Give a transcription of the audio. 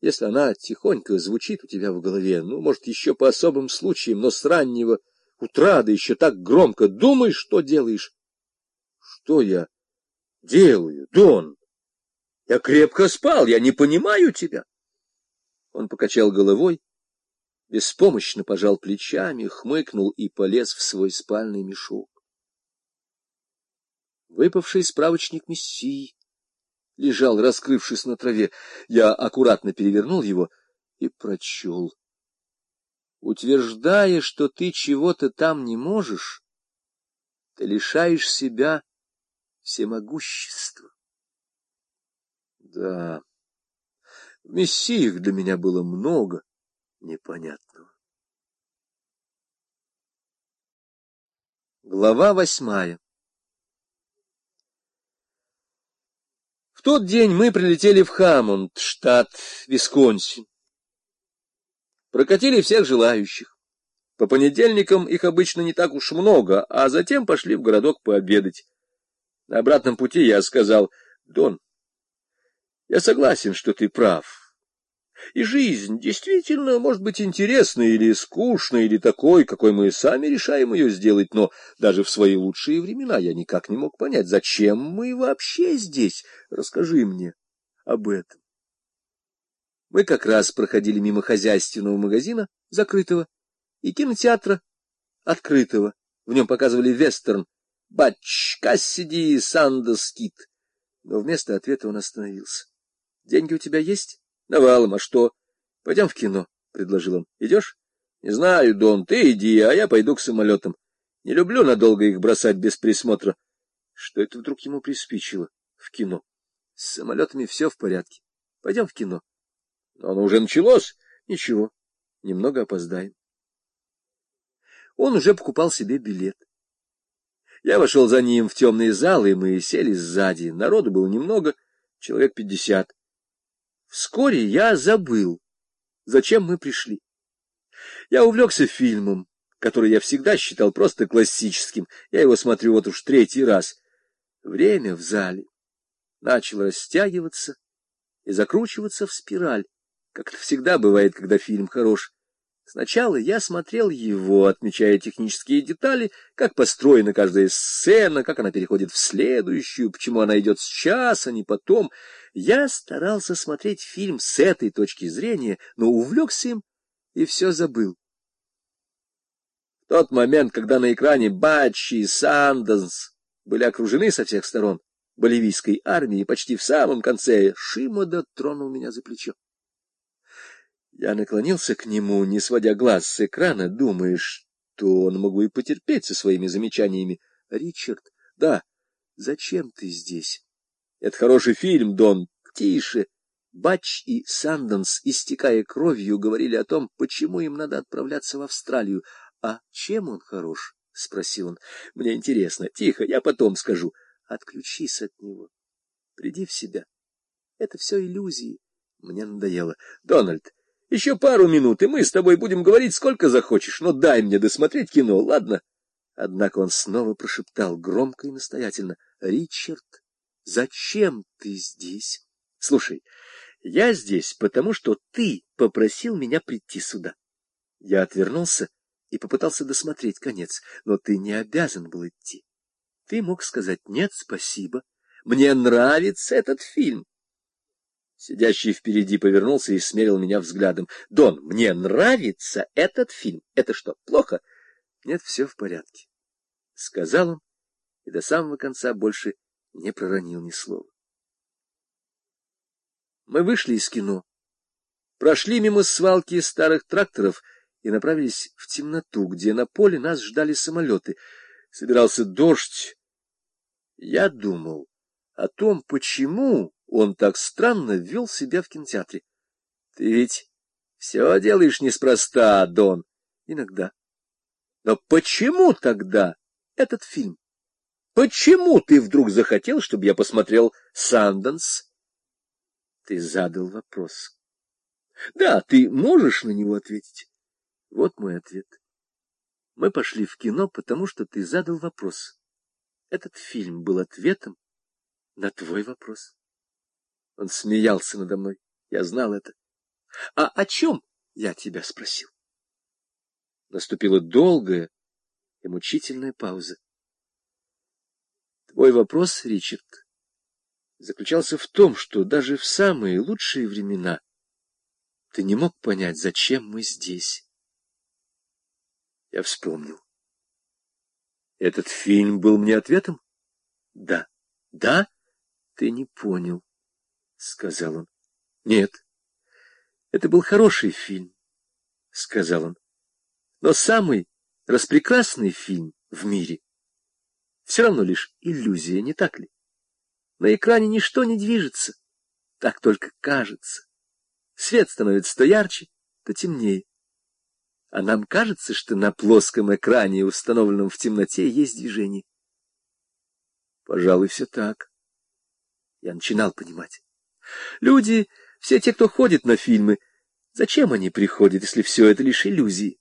если она тихонько звучит у тебя в голове, ну, может, еще по особым случаям, но с раннего утра, да еще так громко, думай, что делаешь. Что я делаю, Дон? Я крепко спал, я не понимаю тебя. Он покачал головой, беспомощно пожал плечами, хмыкнул и полез в свой спальный мешок. Выпавший справочник мессии лежал, раскрывшись на траве. Я аккуратно перевернул его и прочел. Утверждая, что ты чего-то там не можешь, ты лишаешь себя всемогущества. Да, в мессиях для меня было много непонятного. Глава восьмая В тот день мы прилетели в Хаммонд, штат Висконсин. Прокатили всех желающих. По понедельникам их обычно не так уж много, а затем пошли в городок пообедать. На обратном пути я сказал, Дон, я согласен, что ты прав. И жизнь действительно может быть интересной или скучной, или такой, какой мы сами решаем ее сделать, но даже в свои лучшие времена я никак не мог понять, зачем мы вообще здесь. Расскажи мне об этом. Мы как раз проходили мимо хозяйственного магазина, закрытого, и кинотеатра, открытого. В нем показывали вестерн «Батч Кассиди Сандоскит». Но вместо ответа он остановился. «Деньги у тебя есть?» Навалом, а что? Пойдем в кино, — предложил он. Идешь? Не знаю, Дон, ты иди, а я пойду к самолетам. Не люблю надолго их бросать без присмотра. Что это вдруг ему приспичило? В кино. С самолетами все в порядке. Пойдем в кино. Но оно уже началось. Ничего, немного опоздаем. Он уже покупал себе билет. Я вошел за ним в темный зал, и мы сели сзади. Народу было немного, человек пятьдесят. Вскоре я забыл, зачем мы пришли. Я увлекся фильмом, который я всегда считал просто классическим. Я его смотрю вот уж третий раз. Время в зале начало растягиваться и закручиваться в спираль, как это всегда бывает, когда фильм хорош. Сначала я смотрел его, отмечая технические детали, как построена каждая сцена, как она переходит в следующую, почему она идет сейчас, а не потом. Я старался смотреть фильм с этой точки зрения, но увлекся им и все забыл. В тот момент, когда на экране Батчи и Санденс были окружены со всех сторон боливийской армией, почти в самом конце Шимода тронул меня за плечо. Я наклонился к нему, не сводя глаз с экрана, думая, что он мог бы и потерпеть со своими замечаниями. — Ричард, да, зачем ты здесь? — Это хороший фильм, Дон. Тише. Батч и Санденс, истекая кровью, говорили о том, почему им надо отправляться в Австралию. — А чем он хорош? — спросил он. — Мне интересно. Тихо, я потом скажу. Отключись от него. Приди в себя. Это все иллюзии. Мне надоело. Дональд, еще пару минут, и мы с тобой будем говорить сколько захочешь, но дай мне досмотреть кино, ладно? Однако он снова прошептал громко и настоятельно. — Ричард, зачем ты здесь? — Слушай, я здесь, потому что ты попросил меня прийти сюда. Я отвернулся и попытался досмотреть конец, но ты не обязан был идти. Ты мог сказать «нет, спасибо». Мне нравится этот фильм. Сидящий впереди повернулся и смерил меня взглядом. — Дон, мне нравится этот фильм. Это что, плохо? — Нет, все в порядке. — сказал он и до самого конца больше не проронил ни слова. Мы вышли из кино, прошли мимо свалки старых тракторов и направились в темноту, где на поле нас ждали самолеты. Собирался дождь. Я думал о том, почему он так странно вел себя в кинотеатре. Ты ведь все делаешь неспроста, Дон. Иногда. Но почему тогда этот фильм? Почему ты вдруг захотел, чтобы я посмотрел «Санденс»? Ты задал вопрос. Да, ты можешь на него ответить? Вот мой ответ. Мы пошли в кино, потому что ты задал вопрос. Этот фильм был ответом на твой вопрос. Он смеялся надо мной. Я знал это. А о чем я тебя спросил? Наступила долгая и мучительная пауза. Твой вопрос, Ричард, заключался в том, что даже в самые лучшие времена ты не мог понять, зачем мы здесь. Я вспомнил. Этот фильм был мне ответом? Да. Да? Ты не понял, сказал он. Нет. Это был хороший фильм, сказал он. Но самый распрекрасный фильм в мире все равно лишь иллюзия, не так ли? На экране ничто не движется, так только кажется. Свет становится то ярче, то темнее. А нам кажется, что на плоском экране, установленном в темноте, есть движение. Пожалуй, все так. Я начинал понимать. Люди, все те, кто ходит на фильмы, зачем они приходят, если все это лишь иллюзии?